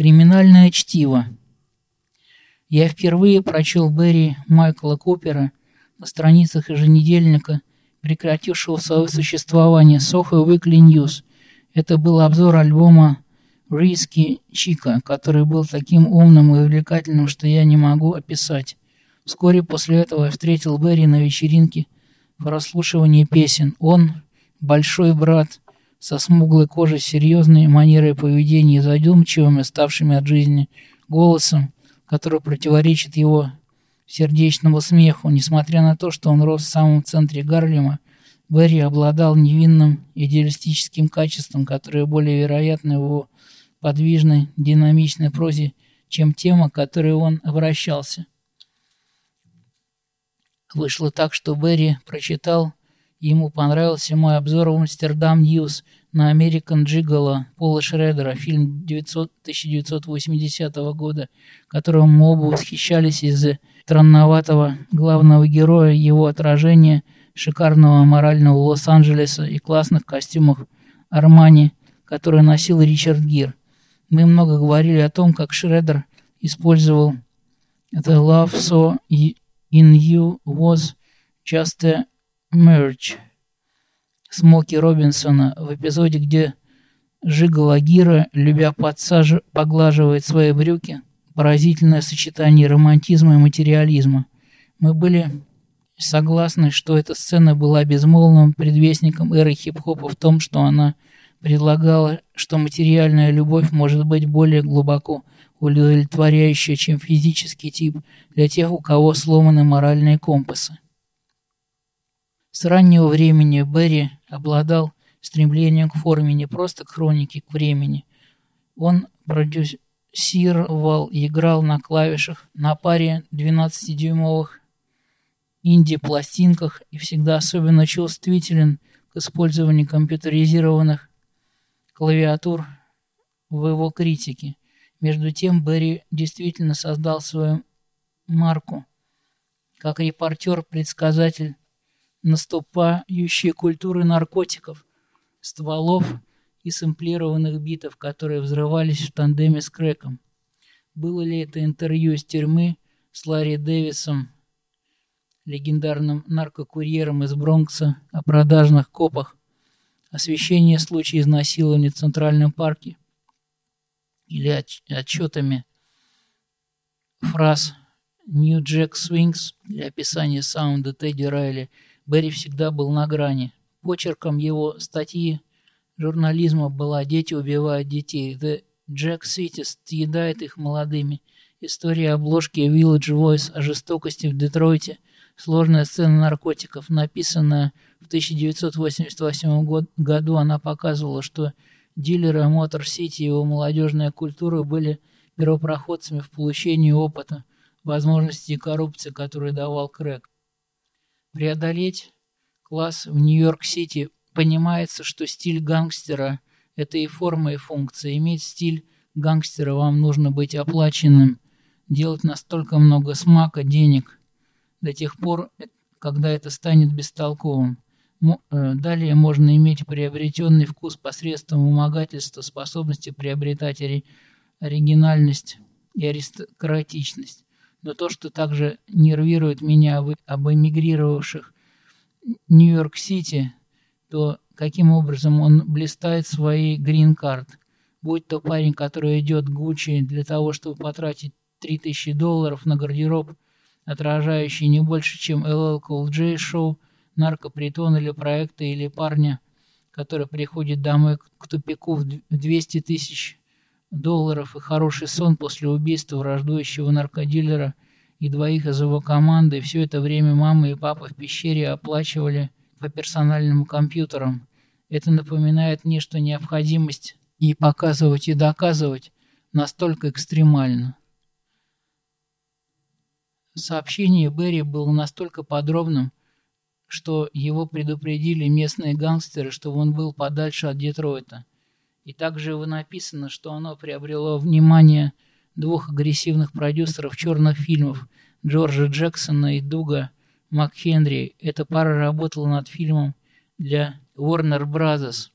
Криминальное чтиво. Я впервые прочел Берри Майкла Купера на страницах еженедельника, прекратившего свое существование Soho Weekly News. Это был обзор альбома Риски Чика, который был таким умным и увлекательным, что я не могу описать. Вскоре после этого я встретил Берри на вечеринке в расслушивании песен. Он, большой брат, со смуглой кожей, серьезной манерой поведения и задумчивыми, ставшими от жизни, голосом, который противоречит его сердечному смеху. Несмотря на то, что он рос в самом центре Гарлема, Берри обладал невинным идеалистическим качеством, которое более вероятно его подвижной, динамичной прозе, чем тема, к которой он обращался. Вышло так, что Берри прочитал Ему понравился мой обзор в Amsterdam News на American Gigolo Пола Шредера, фильм 900, 1980 года, которым мы оба восхищались из-за странноватого главного героя, его отражения, шикарного аморального Лос-Анджелеса и классных костюмов Армани, которые носил Ричард Гир. Мы много говорили о том, как Шредер использовал The Love I Saw In You Was Just a Мерч Смоки Робинсона в эпизоде, где Жига Лагира, любя подсаж... поглаживает свои брюки, поразительное сочетание романтизма и материализма. Мы были согласны, что эта сцена была безмолвным предвестником эры хип-хопа в том, что она предлагала, что материальная любовь может быть более глубоко удовлетворяющая, чем физический тип для тех, у кого сломаны моральные компасы. С раннего времени Берри обладал стремлением к форме, не просто к хронике, к времени. Он продюсировал и играл на клавишах на паре 12-дюймовых инди-пластинках и всегда особенно чувствителен к использованию компьютеризированных клавиатур в его критике. Между тем Берри действительно создал свою марку. Как репортер-предсказатель наступающей культуры наркотиков, стволов и сэмплированных битов, которые взрывались в тандеме с Крэком. Было ли это интервью из тюрьмы с Ларри Дэвисом, легендарным наркокурьером из Бронкса, о продажных копах, освещение случая изнасилования в Центральном парке или отчетами фраз «New Jack Swings» для описания саунда Тедди Райли – Берри всегда был на грани. Почерком его статьи журнализма была «Дети убивают детей». «The Jack City съедает их молодыми». История обложки Village Voice о жестокости в Детройте. Сложная сцена наркотиков, написанная в 1988 году, она показывала, что дилеры Мотор Сити и его молодежная культура были первопроходцами в получении опыта, возможностей коррупции, которые давал Крэк. Преодолеть класс в Нью-Йорк-Сити понимается, что стиль гангстера – это и форма, и функция. Иметь стиль гангстера вам нужно быть оплаченным, делать настолько много смака, денег, до тех пор, когда это станет бестолковым. Э, далее можно иметь приобретенный вкус посредством вымогательства, способности приобретать оригинальность и аристократичность но то, что также нервирует меня об эмигрировавших Нью-Йорк-Сити, то каким образом он блистает своей грин-карт. Будь то парень, который идет Гуччи для того, чтобы потратить 3000 долларов на гардероб, отражающий не больше, чем LL Cool J шоу, наркопритон или проекта, или парня, который приходит домой к тупику в 200 тысяч долларов и хороший сон после убийства враждующего наркодилера и двоих из его команды. Все это время мама и папа в пещере оплачивали по персональным компьютерам. Это напоминает мне, что необходимость и показывать, и доказывать настолько экстремально. Сообщение Берри было настолько подробным, что его предупредили местные гангстеры, чтобы он был подальше от Детройта. И также его написано, что оно приобрело внимание двух агрессивных продюсеров черных фильмов Джорджа Джексона и Дуга МакХенри. Эта пара работала над фильмом для Warner Brothers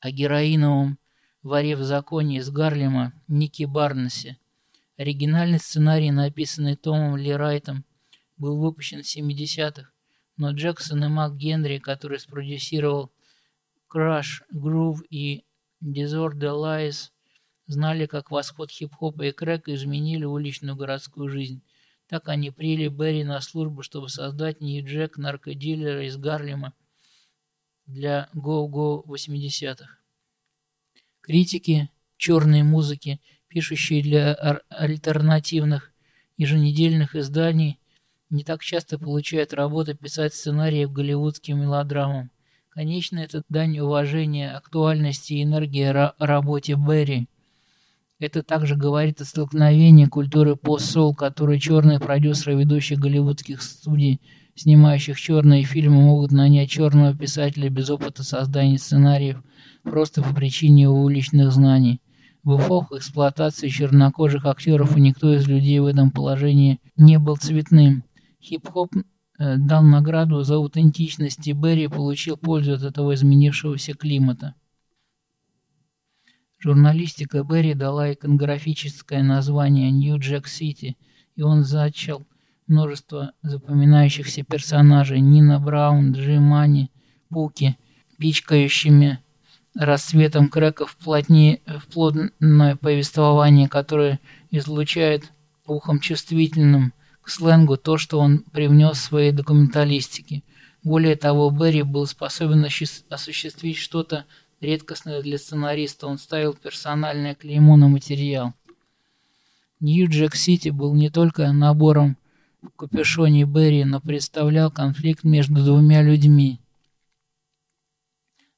о героиновом воре в законе из Гарлема Ники Барнесе. Оригинальный сценарий, написанный Томом Ли Райтом, был выпущен в 70-х, но Джексон и Мак Генри, который спродюсировал Crash, Groove и Disorder Lies, знали, как восход хип-хопа и крэка изменили уличную городскую жизнь. Так они приняли Берри на службу, чтобы создать Нью-Джек, наркодилера из Гарлема для Go-Go 80-х. Критики черной музыки, пишущие для альтернативных еженедельных изданий, не так часто получают работу писать сценарии к голливудским мелодрамам. Конечно, это дань уважения, актуальности и энергии работе Берри. Это также говорит о столкновении культуры пост-сол, которую черные продюсеры ведущих голливудских студий, снимающих черные фильмы, могут нанять черного писателя без опыта создания сценариев просто по причине его уличных знаний. В эпоху эксплуатации чернокожих актеров никто из людей в этом положении не был цветным. Хип-хоп дал награду за аутентичность, и Берри получил пользу от этого изменившегося климата. Журналистика Берри дала иконографическое название «Нью-Джек-Сити», и он зачал множество запоминающихся персонажей Нина Браун, Джи Мани, Пуки, пичкающими рассветом крэков плотнее, в плотное повествование, которое излучает ухом чувствительным к сленгу то, что он привнес в своей документалистике. Более того, Берри был способен осуществить что-то редкостное для сценариста, он ставил персональное клеймо на материал. Нью-Джек-Сити был не только набором в капюшоне Берри, но представлял конфликт между двумя людьми,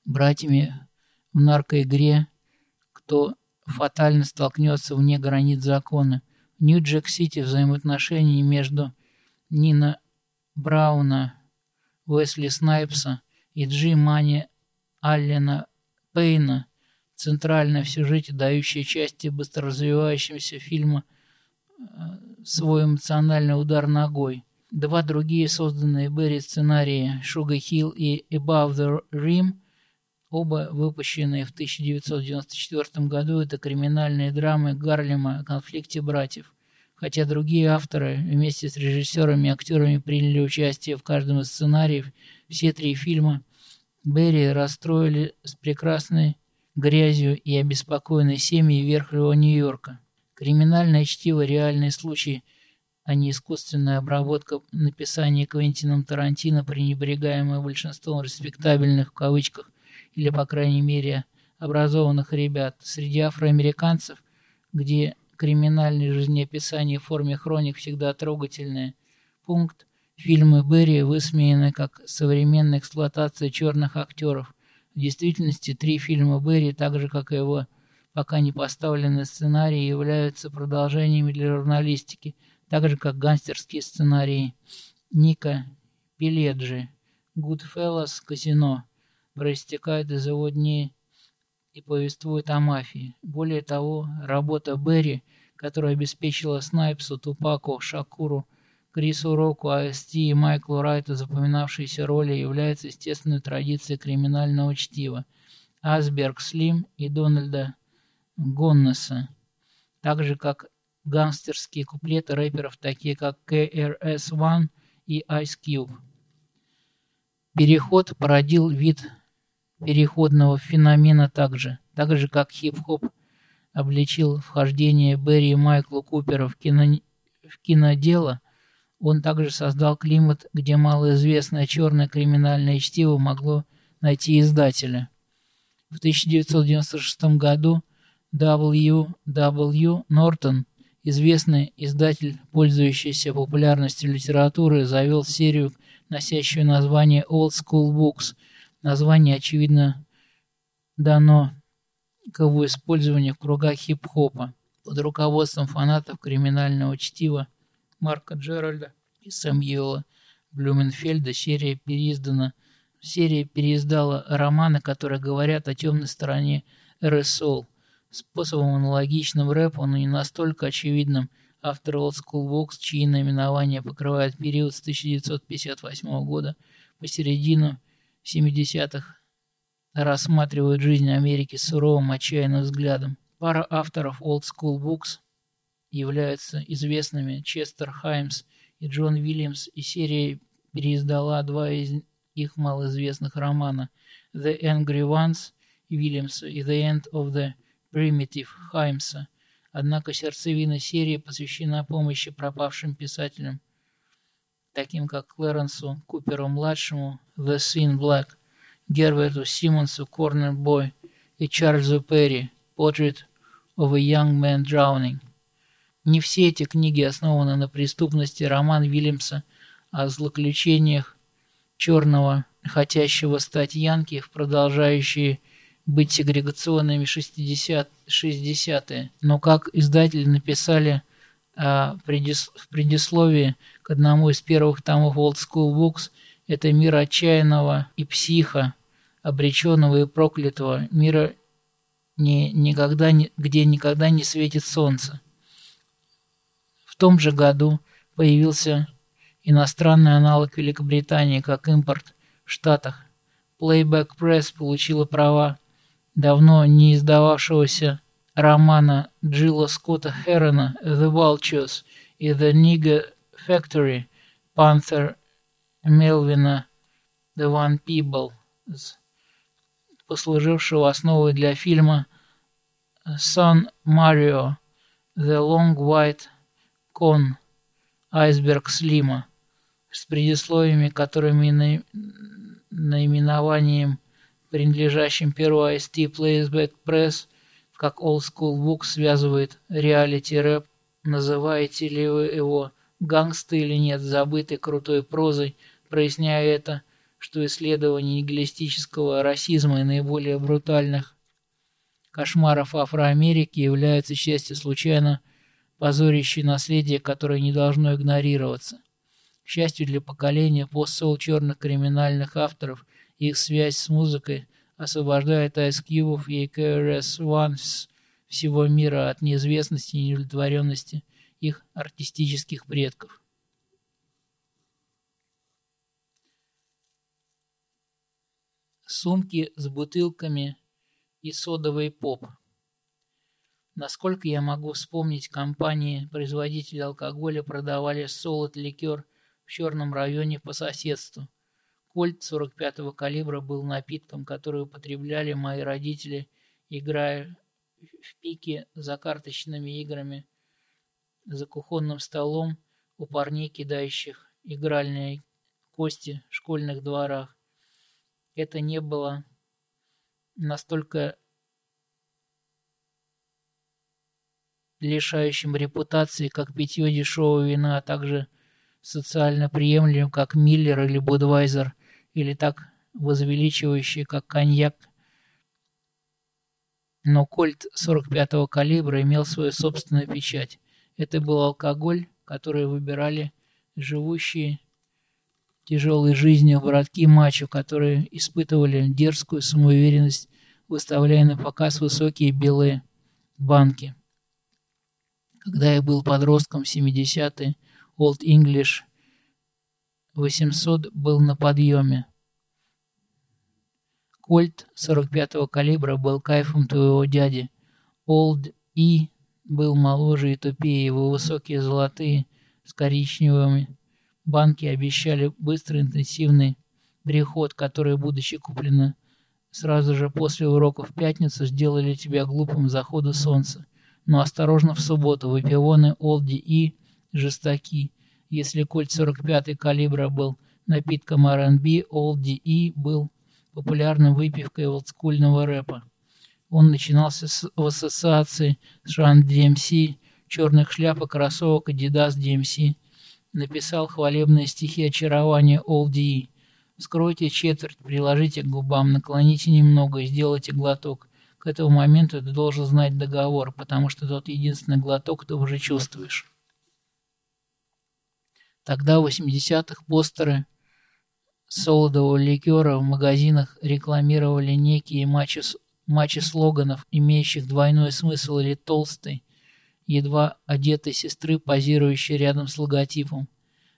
братьями в наркоигре, кто фатально столкнется вне границ закона. Нью-Джек-Сити взаимоотношения между Нина Брауна, Уэсли Снайпса и Джи Мани Аллена Пейна, центральная в сюжете, дающая части быстро развивающегося фильма э, свой эмоциональный удар ногой. Два другие созданные Берри сценарии «Sugar Hill» и «Above the Rim» оба выпущенные в 1994 году, это криминальные драмы Гарлема о конфликте братьев. Хотя другие авторы вместе с режиссерами и актерами приняли участие в каждом из сценариев, все три фильма – Берри расстроили с прекрасной грязью и обеспокоенной семьей верхнего Нью-Йорка. Криминальное чтиво – реальный случай, а не искусственная обработка написания Квентином Тарантино, пренебрегаемая большинством респектабельных в кавычках или, по крайней мере, образованных ребят. Среди афроамериканцев, где криминальное жизнеописание в форме хроник всегда трогательное, пункт Фильмы Берри высмеяны как современная эксплуатация черных актеров. В действительности три фильма Берри, так же как и его пока не поставленные сценарии, являются продолжениями для журналистики, так же как гангстерские сценарии. Ника Пеледжи, Goodfellas, Казино проистекает из его дней и повествует о мафии. Более того, работа Берри, которая обеспечила Снайпсу, Тупаку, Шакуру, Крису Року, АСТ и Майклу Райту запоминавшиеся роли являются естественной традицией криминального чтива. Асберг Слим и Дональда Гоннеса, так же как гангстерские куплеты рэперов, такие как KRS-One и Ice Cube. Переход породил вид переходного феномена также, так же как хип-хоп обличил вхождение Берри и Майкла Купера в, кино... в кинодело, он также создал климат, где малоизвестное черное криминальное чтиво могло найти издателя. В 1996 году W. W. Нортон, известный издатель, пользующийся популярностью литературы, завел серию, носящую название Old School Books. Название, очевидно, дано к его использованию в кругах хип-хопа под руководством фанатов криминального чтива Марка Джеральда и Сэмюэла Блюменфельда серия переиздана. Серия переиздала романы, которые говорят о темной стороне РСОЛ. Способом аналогичным рэпу, но не настолько очевидным, автор Old School Vox, чьи наименования покрывают период с 1958 года по середину 70-х рассматривают жизнь Америки суровым, отчаянным взглядом. Пара авторов Old School Books являются известными Честер Хаймс и Джон Уильямс, и серия переиздала два из их малоизвестных романа «The Angry Ones» Уильямса и «The End of the Primitive» Хаймса. Однако сердцевина серии посвящена помощи пропавшим писателям, таким как Клэренсу Куперу-младшему «The Sin Black», Герберту Симмонсу «Corner Boy» и Чарльзу Перри «Portrait of a Young Man Drowning». Не все эти книги основаны на преступности роман Вильямса о злоключениях черного, хотящего стать янки, продолжающие быть сегрегационными 60 60-е. Но как издатели написали а, предис в предисловии к одному из первых томов Old School Books, это мир отчаянного и психа, обреченного и проклятого, мира, не, никогда где никогда не светит солнце. В том же году появился иностранный аналог Великобритании как импорт в Штатах. Playback Press получила права давно не издававшегося романа Джилла Скотта Херона «The Vultures» и «The Nigger Factory» Пантер Мелвина «The One Peebles», послужившего основой для фильма «Сан Марио» «The Long White Кон, айсберг Слима, с предисловиями, которыми наименованием, принадлежащим перу IST Playback Press, как Old School Book связывает реалити рэп, называете ли вы его гангсты или нет, забытой крутой прозой, проясняя это, что исследование нигилистического расизма и наиболее брутальных кошмаров Афроамерики являются частью случайно позорящее наследие, которое не должно игнорироваться. К счастью для поколения постсол черных криминальных авторов, их связь с музыкой освобождает Ice Cube и KRS-One всего мира от неизвестности и неудовлетворенности их артистических предков. Сумки с бутылками и содовый поп – Насколько я могу вспомнить, компании-производители алкоголя продавали солод-ликер в черном районе по соседству. Кольт 45-го калибра был напитком, который употребляли мои родители, играя в пике за карточными играми, за кухонным столом у парней, кидающих игральные кости в школьных дворах. Это не было настолько лишающим репутации как питье дешевого вина, а также социально приемлемым, как Миллер или Будвайзер, или так возвеличивающий, как коньяк. Но кольт 45-го калибра имел свою собственную печать. Это был алкоголь, который выбирали живущие тяжелой жизнью братки мачо, которые испытывали дерзкую самоуверенность, выставляя на показ высокие белые банки. Когда я был подростком в 70-е, Old English 800 был на подъеме. Кольт 45-го калибра был кайфом твоего дяди. Old E был моложе и тупее, его высокие золотые с коричневыми банки обещали быстрый интенсивный приход, который, будучи куплены сразу же после уроков в пятницу, сделали тебя глупым заходу солнца но осторожно в субботу, выпивоны, олди и жестоки. Если кольт 45 калибра был напитком R&B, олди и был популярной выпивкой олдскульного рэпа. Он начинался с, в ассоциации с Run DMC, черных шляпок, кроссовок Adidas DMC. Написал хвалебные стихи очарования Олди. Вскройте четверть, приложите к губам, наклоните немного и сделайте глоток. К этому моменту ты должен знать договор, потому что тот единственный глоток ты уже чувствуешь. Тогда в 80-х постеры солодового ликера в магазинах рекламировали некие матчи, матчи слоганов, имеющих двойной смысл или толстой, едва одетой сестры, позирующей рядом с логотипом.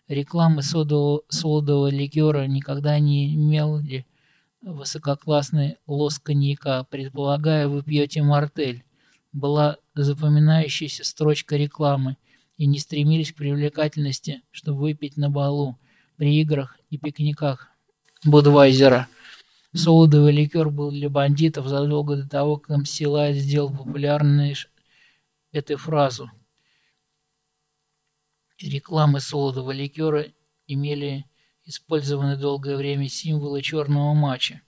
Рекламы содового, солодового ликера никогда не имели высококлассный лос коньяка, предполагая, вы пьете мартель, была запоминающаяся строчка рекламы, и не стремились к привлекательности, чтобы выпить на балу, при играх и пикниках Будвайзера. Солодовый ликер был для бандитов задолго до того, как МС Лайт сделал популярной эту фразу. Рекламы солодового ликера имели использованы долгое время символы черного матча.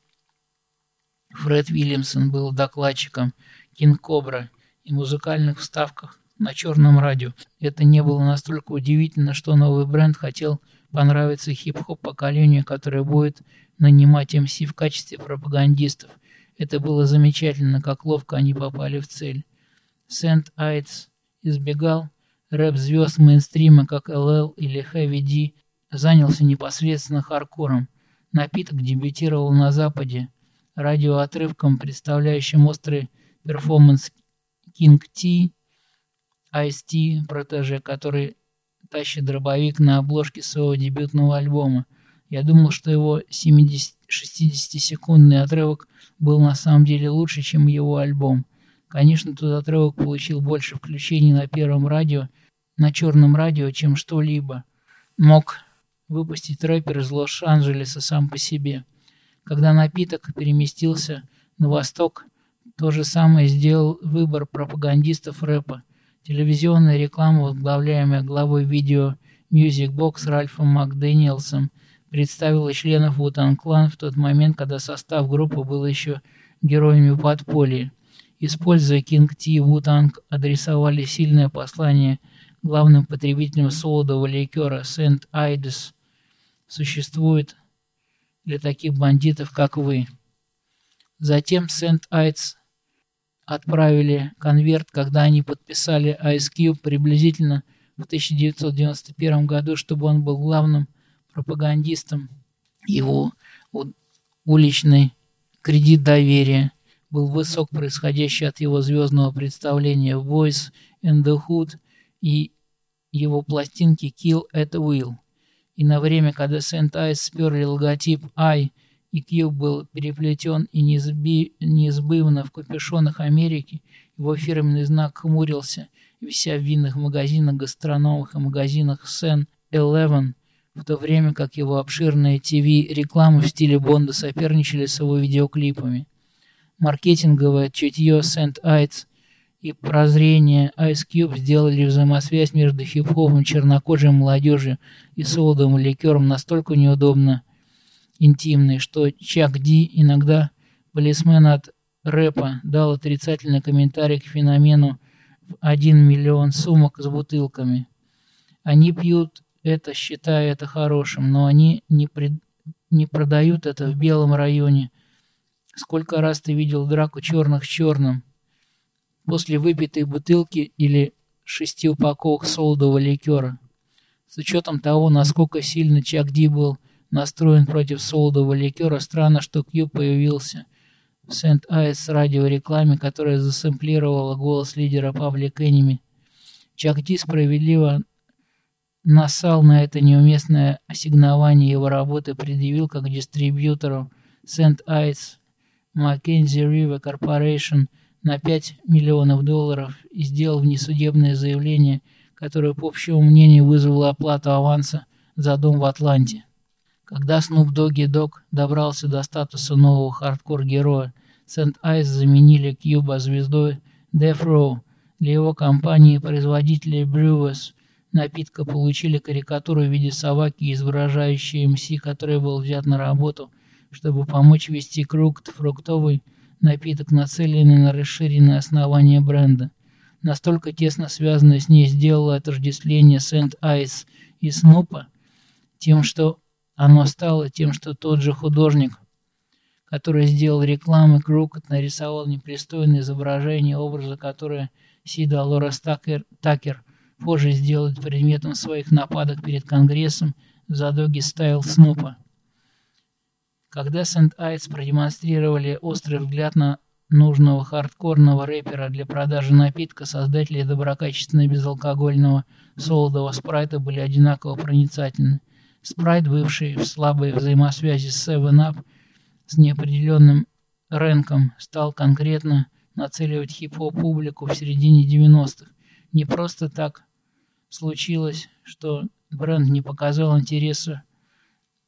Фред Уильямсон был докладчиком Кинг Кобра и музыкальных вставках на черном радио. Это не было настолько удивительно, что новый бренд хотел понравиться хип-хоп поколению, которое будет нанимать МС в качестве пропагандистов. Это было замечательно, как ловко они попали в цель. St. Ides избегал рэп-звезд мейнстрима, как LL или Heavy D, занялся непосредственно хардкором. Напиток дебютировал на Западе радиоотрывком, представляющим острый перформанс King Tee, Ice-T, протеже, который тащит дробовик на обложке своего дебютного альбома. Я думал, что его 60-секундный отрывок был на самом деле лучше, чем его альбом. Конечно, тот отрывок получил больше включений на первом радио, на черном радио, чем что-либо. Мог выпустить рэпер из Лос-Анджелеса сам по себе. Когда напиток переместился на восток, то же самое сделал выбор пропагандистов рэпа. Телевизионная реклама, возглавляемая главой видео Music Box Ральфом МакДэниелсом, представила членов Вутан Клан в тот момент, когда состав группы был еще героями подполья. Используя King T, Вутанг адресовали сильное послание главным потребителям солодового ликера Сент Айдес. Существует для таких бандитов, как вы. Затем Сент Айдс отправили конверт, когда они подписали Ice Cube приблизительно в 1991 году, чтобы он был главным пропагандистом. Его уличный кредит доверия был высок, происходящий от его звездного представления Voice in the Hood и его пластинки Kill at Will. И на время, когда Сент Айс сперли логотип I и Q был переплетен и неизби... неизбывно в капюшонах Америки, его фирменный знак хмурился, вися в винных магазинах, гастрономах и магазинах Сен Eleven, в то время как его обширные ТВ-рекламы в стиле Бонда соперничали с его видеоклипами. Маркетинговое чутье Сент Айтс и прозрение Ice Cube сделали взаимосвязь между хип-хопом, чернокожей молодежью и солодовым ликером настолько неудобно интимной, что Чак Ди, иногда полисмен от рэпа, дал отрицательный комментарий к феномену в 1 миллион сумок с бутылками. Они пьют это, считая это хорошим, но они не, пред... не продают это в белом районе. Сколько раз ты видел драку черных с черным? После выпитой бутылки или шести упаковок солодового ликера. С учетом того, насколько сильно Чак Ди был настроен против солодового ликера, странно, что Кью появился в Сент-Айс радиорекламе, которая засэмплировала голос лидера Паблик Энеми. Чак Ди справедливо насал на это неуместное ассигнование его работы, предъявил как дистрибьютору Сент-Айс Mackenzie River Corporation на 5 миллионов долларов и сделал внесудебное заявление, которое, по общему мнению, вызвало оплату аванса за дом в Атланте. Когда Snoop Doggy Dogg добрался до статуса нового хардкор-героя, Сент-Айс заменили Кьюба звездой Death Row. Для его компании производителей Brewers напитка получили карикатуру в виде собаки, изображающей МС, который был взят на работу, чтобы помочь вести круг фруктовый напиток, нацеленный на расширенное основание бренда. Настолько тесно связанное с ней сделало отождествление Сент-Айс и Снупа тем, что оно стало тем, что тот же художник, который сделал рекламы Крукот, нарисовал непристойное изображение образа, которое Сида Лорес Такер, Такер позже сделает предметом своих нападок перед Конгрессом за доги стайл Снупа. Когда Сент-Айтс продемонстрировали острый взгляд на нужного хардкорного рэпера для продажи напитка, создатели доброкачественного безалкогольного солодового спрайта были одинаково проницательны. Спрайт, бывший в слабой взаимосвязи с 7-Up, с неопределенным рэнком стал конкретно нацеливать хип-хоп публику в середине 90-х. Не просто так случилось, что бренд не показал интереса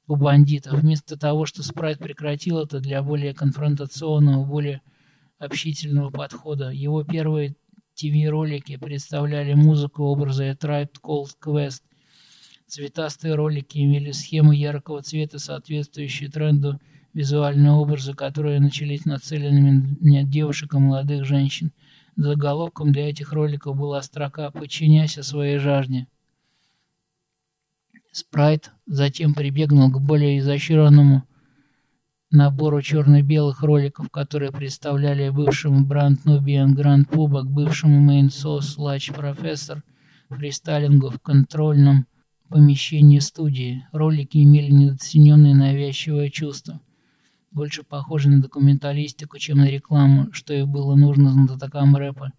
у бандитов. Вместо того, что Спрайт прекратил это для более конфронтационного, более общительного подхода. Его первые ТВ-ролики представляли музыку образа A Tribe Called Quest. Цветастые ролики имели схемы яркого цвета, соответствующие тренду визуальные образы, которые начались нацеленными на девушек и молодых женщин. Заголовком для этих роликов была строка «Подчиняйся своей жажде». Спрайт затем прибегнул к более изощренному набору черно-белых роликов, которые представляли бывшему Бранд Нубиан Гранд Пуба бывшему Мейн Сос Лач Профессор фристайлингу в контрольном помещении студии. Ролики имели недооцененное навязчивое чувство больше похожи на документалистику, чем на рекламу, что и было нужно знатокам рэпа.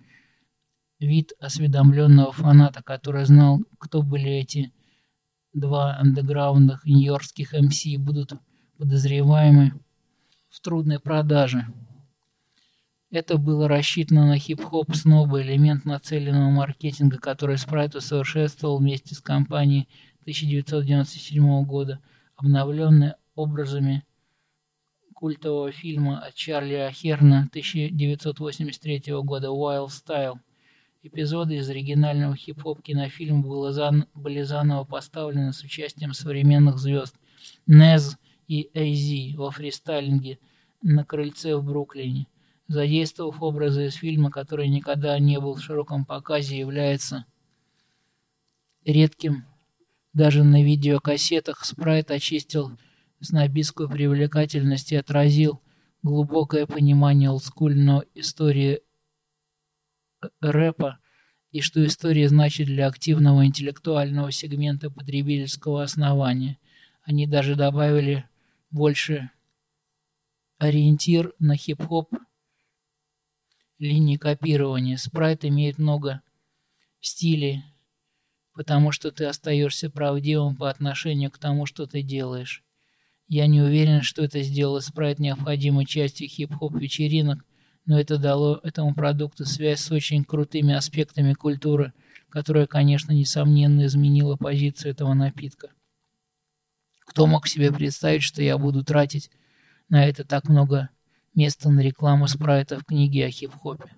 Вид осведомленного фаната, который знал, кто были эти два андеграундных нью-йоркских МС, будут подозреваемы в трудной продаже. Это было рассчитано на хип-хоп сноба, элемент нацеленного маркетинга, который Спрайт усовершенствовал вместе с компанией 1997 года, обновленный образами культового фильма от Чарли Ахерна 1983 года «Wild Style». Эпизоды из оригинального хип-хоп кинофильма были заново поставлены с участием современных звезд Нез и AZ во фристайлинге на крыльце в Бруклине. Задействовав образы из фильма, который никогда не был в широком показе, является редким даже на видеокассетах, Спрайт очистил снобистскую привлекательность и отразил глубокое понимание олдскульной истории рэпа и что история значит для активного интеллектуального сегмента потребительского основания. Они даже добавили больше ориентир на хип-хоп линии копирования. Спрайт имеет много стилей, потому что ты остаешься правдивым по отношению к тому, что ты делаешь. Я не уверен, что это сделало спрайт необходимой частью хип-хоп вечеринок, но это дало этому продукту связь с очень крутыми аспектами культуры, которая, конечно, несомненно изменила позицию этого напитка. Кто мог себе представить, что я буду тратить на это так много места на рекламу спрайта в книге о хип-хопе?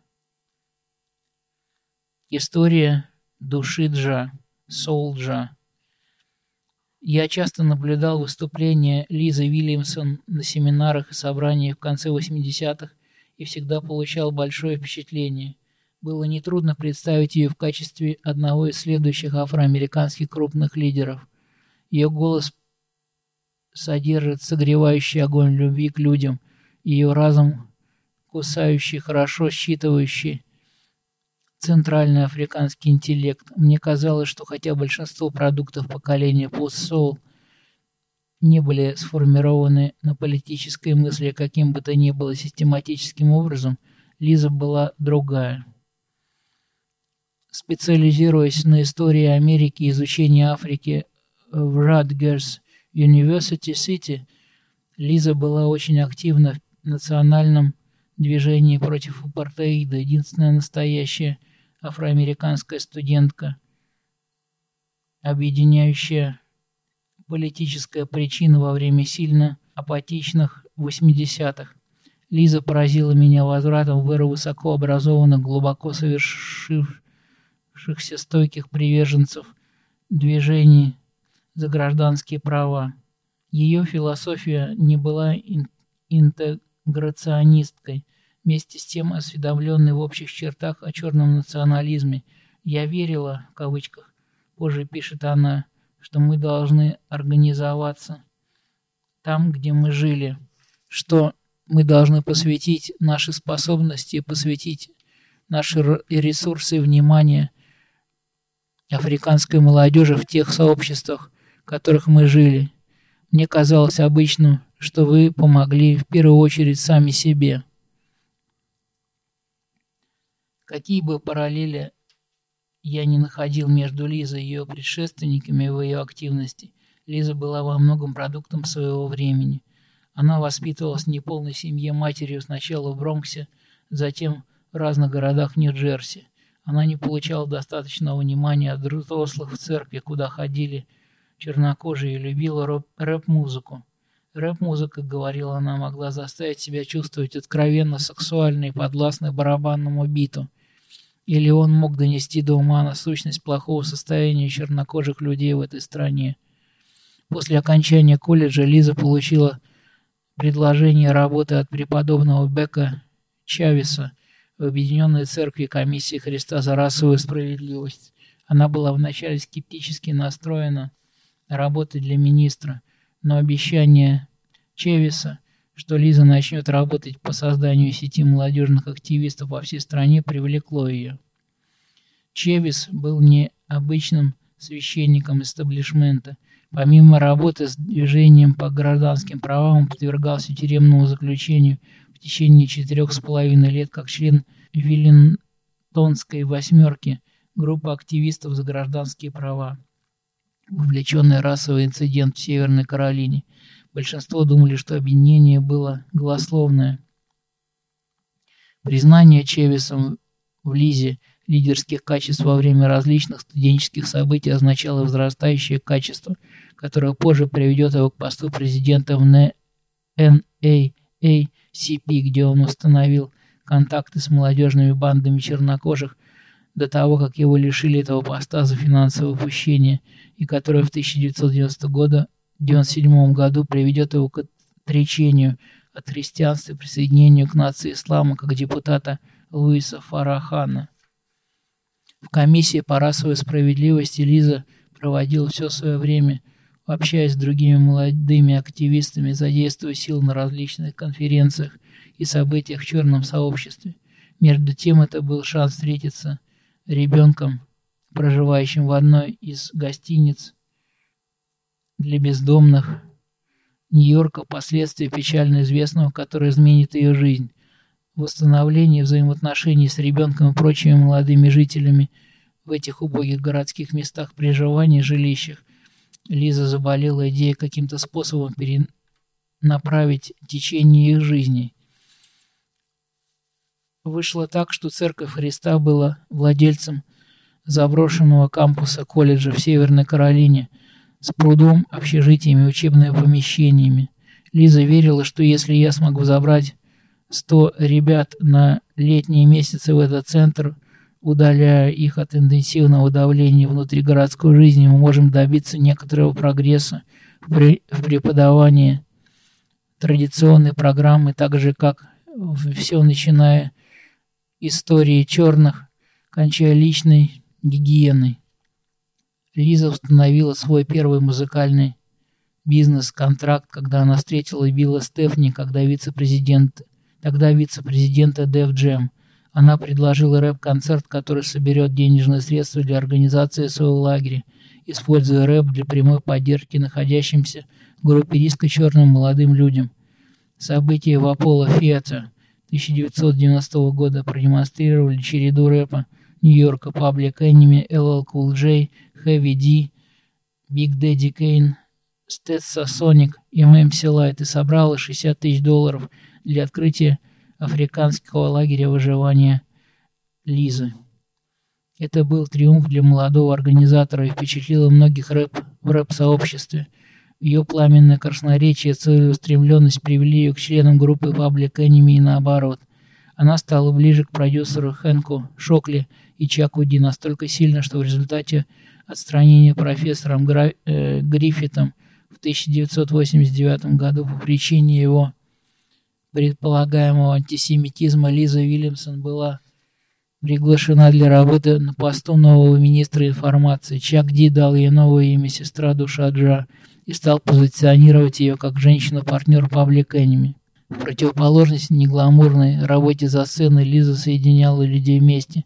История души Джа, Соул Джа. Я часто наблюдал выступления Лизы Вильямсон на семинарах и собраниях в конце 80-х и всегда получал большое впечатление. Было нетрудно представить ее в качестве одного из следующих афроамериканских крупных лидеров. Ее голос содержит согревающий огонь любви к людям, ее разум кусающий, хорошо считывающий центральный африканский интеллект. Мне казалось, что хотя большинство продуктов поколения пост-соул не были сформированы на политической мысли каким бы то ни было систематическим образом, Лиза была другая. Специализируясь на истории Америки и изучении Африки в Rutgers University City, Лиза была очень активна в национальном движении против апартеида, единственная настоящая афроамериканская студентка, объединяющая политическая причина во время сильно апатичных 80-х. Лиза поразила меня возвратом в эру высокообразованных, глубоко совершившихся стойких приверженцев движений за гражданские права. Ее философия не была интеграционисткой, вместе с тем осведомленный в общих чертах о черном национализме. «Я верила», в кавычках, позже пишет она, что мы должны организоваться там, где мы жили, что мы должны посвятить наши способности, посвятить наши ресурсы и внимание африканской молодежи в тех сообществах, в которых мы жили. Мне казалось обычным, что вы помогли в первую очередь сами себе. Какие бы параллели я не находил между Лизой и ее предшественниками в ее активности, Лиза была во многом продуктом своего времени. Она воспитывалась в неполной семье матерью сначала в Бронксе, затем в разных городах Нью-Джерси. Она не получала достаточного внимания от взрослых в церкви, куда ходили чернокожие, и любила рэп-музыку. Рэп-музыка, говорила она, могла заставить себя чувствовать откровенно сексуальной и подвластной барабанному биту. Или он мог донести до ума насущность плохого состояния чернокожих людей в этой стране. После окончания колледжа Лиза получила предложение работы от преподобного Бека Чависа в Объединенной Церкви Комиссии Христа за расовую справедливость. Она была вначале скептически настроена работать для министра – но обещание Чевиса, что Лиза начнет работать по созданию сети молодежных активистов во всей стране, привлекло ее. Чевис был необычным священником эстаблишмента. Помимо работы с движением по гражданским правам, подвергался тюремному заключению в течение четырех с половиной лет как член Виллинтонской восьмерки, группы активистов за гражданские права вовлеченный расовый инцидент в Северной Каролине. Большинство думали, что объединение было голословное. Признание Чевисом в Лизе лидерских качеств во время различных студенческих событий означало возрастающее качество, которое позже приведет его к посту президента в NAACP, где он установил контакты с молодежными бандами чернокожих до того, как его лишили этого поста за финансовое упущение, и которое в 1990 году, 1997 году приведет его к отречению от христианства и присоединению к нации ислама как депутата Луиса Фарахана. В комиссии по расовой справедливости Лиза проводила все свое время, общаясь с другими молодыми активистами, задействуя сил на различных конференциях и событиях в черном сообществе. Между тем это был шанс встретиться ребенком, проживающим в одной из гостиниц для бездомных Нью-Йорка, последствия печально известного, которое изменит ее жизнь. Восстановление взаимоотношений с ребенком и прочими молодыми жителями в этих убогих городских местах проживания и жилищах. Лиза заболела идеей каким-то способом перенаправить течение их жизни. Вышло так, что Церковь Христа была владельцем заброшенного кампуса колледжа в Северной Каролине с прудом, общежитиями учебными помещениями. Лиза верила, что если я смогу забрать 100 ребят на летние месяцы в этот центр, удаляя их от интенсивного давления внутригородской жизни, мы можем добиться некоторого прогресса в преподавании традиционной программы, так же как все начиная истории черных, кончая личной гигиеной. Лиза установила свой первый музыкальный бизнес-контракт, когда она встретила Билла Стефни, когда вице-президент, тогда вице-президента Def Jam. Она предложила рэп-концерт, который соберет денежные средства для организации своего лагеря, используя рэп для прямой поддержки находящимся в группе риска черным молодым людям. События в Аполло Фиата 1990 года продемонстрировали череду рэпа Нью-Йорка, Public Enemy, LL Cool J, Heavy D, Big Daddy Kane, Stetsa Sonic и MC Light и собрала 60 тысяч долларов для открытия африканского лагеря выживания Лизы. Это был триумф для молодого организатора и впечатлило многих рэп в рэп-сообществе – ее пламенное красноречие и целеустремленность привели ее к членам группы Public Enemy и наоборот. Она стала ближе к продюсеру Хэнку Шокли и Чаку Ди настолько сильно, что в результате отстранения профессором Гра э, Гриффитом в 1989 году по причине его предполагаемого антисемитизма Лиза Уильямсон была приглашена для работы на посту нового министра информации. Чак Ди дал ей новое имя сестра душа Джа и стал позиционировать ее как женщину-партнер Паблик Энеми. В противоположность негламурной работе за сценой Лиза соединяла людей вместе.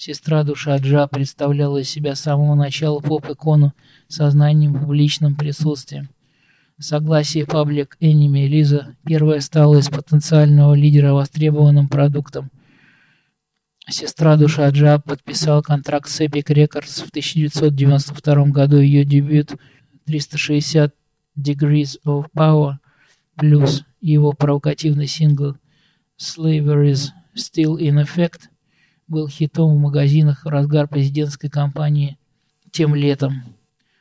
Сестра душа Джа представляла из себя с самого начала поп-икону сознанием публичным присутствием. В согласии Public Enemy Лиза первая стала из потенциального лидера востребованным продуктом. Сестра душа Джа подписала контракт с Epic Records в 1992 году. Ее дебют – 360 Degrees of Power плюс его провокативный сингл «Slavery is Still in Effect» был хитом в магазинах в разгар президентской кампании тем летом.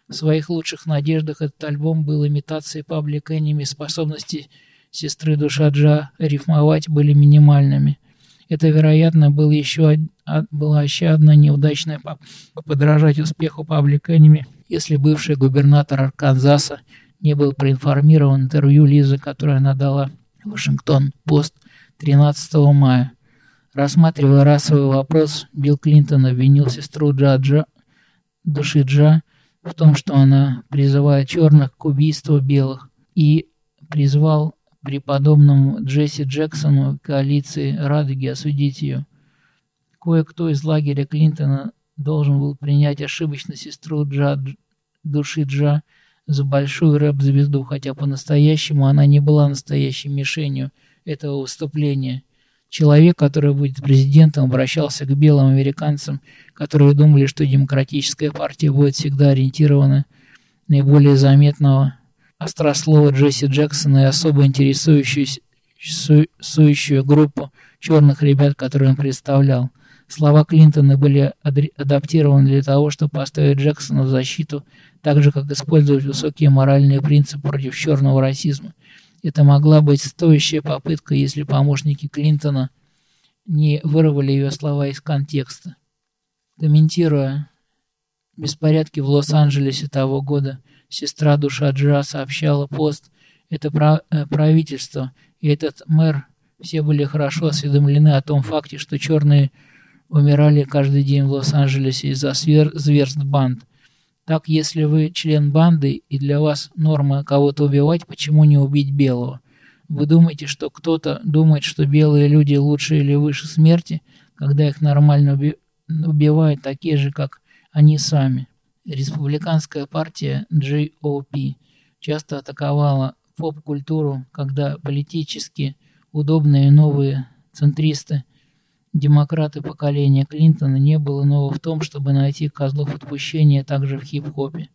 В своих лучших надеждах этот альбом был имитацией Public Enemy, способности сестры Душаджа рифмовать были минимальными. Это, вероятно, был еще, была еще одна неудачная попытка подражать успеху Public Enemy, если бывший губернатор Арканзаса не был проинформирован интервью Лизы, которое она дала Вашингтон-Пост 13 мая. Рассматривая расовый вопрос, Билл Клинтон обвинил сестру Джаджа, души Джа в том, что она призывает черных к убийству белых и призвал преподобному Джесси Джексону коалиции Радуги осудить ее. Кое-кто из лагеря Клинтона должен был принять ошибочно сестру Джа, души Джа за большую рэп-звезду, хотя по-настоящему она не была настоящей мишенью этого выступления. Человек, который будет президентом, обращался к белым американцам, которые думали, что демократическая партия будет всегда ориентирована наиболее заметного острослова Джесси Джексона и особо интересующуюся сующую группу черных ребят, которые он представлял. Слова Клинтона были адаптированы для того, чтобы поставить Джексона в защиту, так же, как использовать высокие моральные принципы против черного расизма. Это могла быть стоящая попытка, если помощники Клинтона не вырвали ее слова из контекста. Комментируя беспорядки в Лос-Анджелесе того года, сестра душа Джа сообщала пост «Это э, правительство и этот мэр все были хорошо осведомлены о том факте, что черные умирали каждый день в Лос-Анджелесе из-за свер... зверств банд. Так, если вы член банды и для вас норма кого-то убивать, почему не убить белого? Вы думаете, что кто-то думает, что белые люди лучше или выше смерти, когда их нормально уби... убивают такие же, как они сами? Республиканская партия GOP часто атаковала поп-культуру, когда политически удобные новые центристы демократы поколения Клинтона не было нового в том, чтобы найти козлов отпущения также в хип-хопе.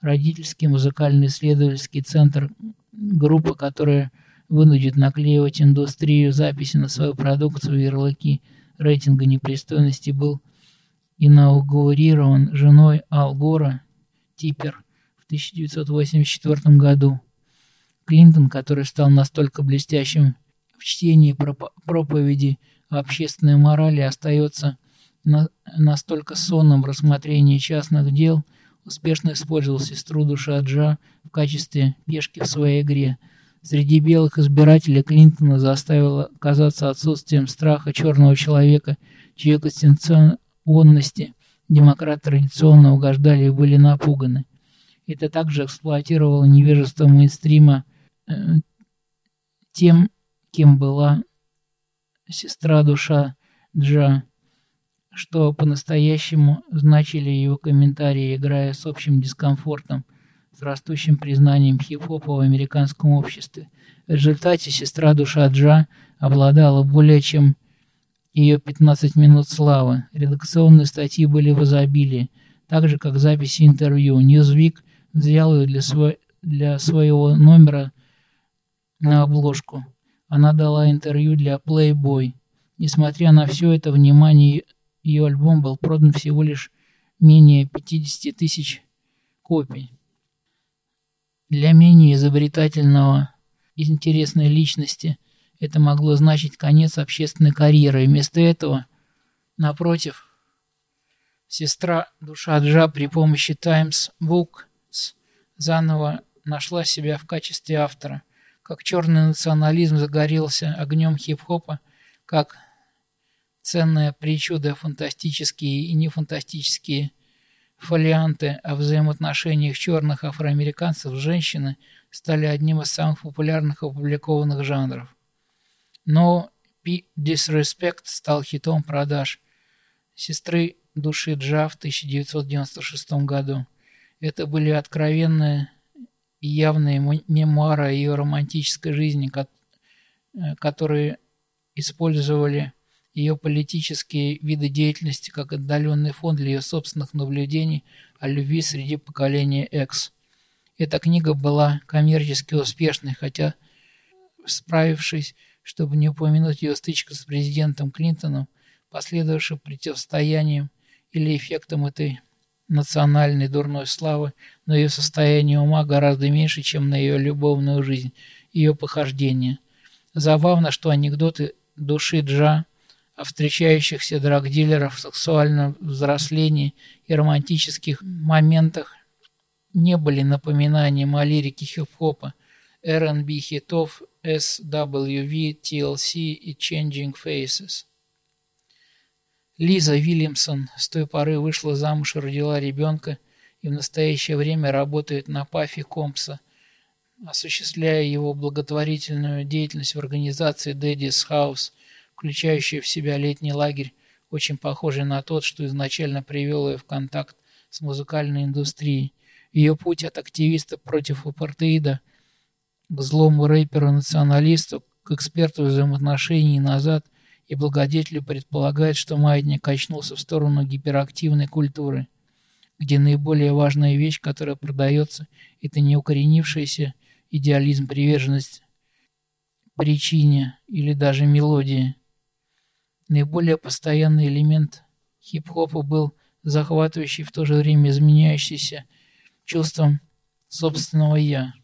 Родительский музыкальный исследовательский центр, группа, которая вынудит наклеивать индустрию записи на свою продукцию и ярлыки рейтинга непристойности, был инаугурирован женой Ал Гора, Типпер, в 1984 году. Клинтон, который стал настолько блестящим в чтении проповеди общественной морали остается на, настолько сонным в рассмотрении частных дел, успешно использовал сестру Душаджа в качестве пешки в своей игре. Среди белых избирателей Клинтона заставило казаться отсутствием страха черного человека, чьей конституционности демократы традиционно угождали и были напуганы. Это также эксплуатировало невежество мейнстрима э, тем, кем была сестра душа Джа, что по-настоящему значили его комментарии, играя с общим дискомфортом, с растущим признанием хип-хопа в американском обществе. В результате сестра душа Джа обладала более чем ее 15 минут славы. Редакционные статьи были в изобилии, так же как записи интервью. Newsweek взял ее для, сво... для своего номера на обложку. Она дала интервью для Playboy. Несмотря на все это внимание, ее альбом был продан всего лишь менее 50 тысяч копий. Для менее изобретательного и интересной личности это могло значить конец общественной карьеры. И вместо этого, напротив, сестра душа Джа при помощи Times Books заново нашла себя в качестве автора – как черный национализм загорелся огнем хип-хопа, как ценная причуда фантастические и нефантастические фолианты о взаимоотношениях черных афроамериканцев с женщиной стали одним из самых популярных опубликованных жанров. Но Disrespect стал хитом продаж сестры души Джа в 1996 году. Это были откровенные и явные мемуары о ее романтической жизни, э, которые использовали ее политические виды деятельности как отдаленный фон для ее собственных наблюдений о любви среди поколения X. Эта книга была коммерчески успешной, хотя справившись, чтобы не упомянуть ее стычку с президентом Клинтоном, последовавшим противостоянием или эффектом этой национальной дурной славы, но ее состояние ума гораздо меньше, чем на ее любовную жизнь, ее похождения. Забавно, что анекдоты души Джа о встречающихся драгдилеров, сексуальном взрослении и романтических моментах не были напоминанием о лирике хип-хопа, R&B хитов SWV, TLC и Changing Faces. Лиза Вильямсон с той поры вышла замуж и родила ребенка и в настоящее время работает на ПАФе Компса, осуществляя его благотворительную деятельность в организации Daddy's House, включающую в себя летний лагерь, очень похожий на тот, что изначально привел ее в контакт с музыкальной индустрией. Ее путь от активиста против апартеида к злому рэперу-националисту, к эксперту взаимоотношений назад – и благодетель предполагает, что маятник качнулся в сторону гиперактивной культуры, где наиболее важная вещь, которая продается, это не укоренившийся идеализм, приверженность причине или даже мелодии. Наиболее постоянный элемент хип-хопа был захватывающий в то же время изменяющийся чувством собственного «я».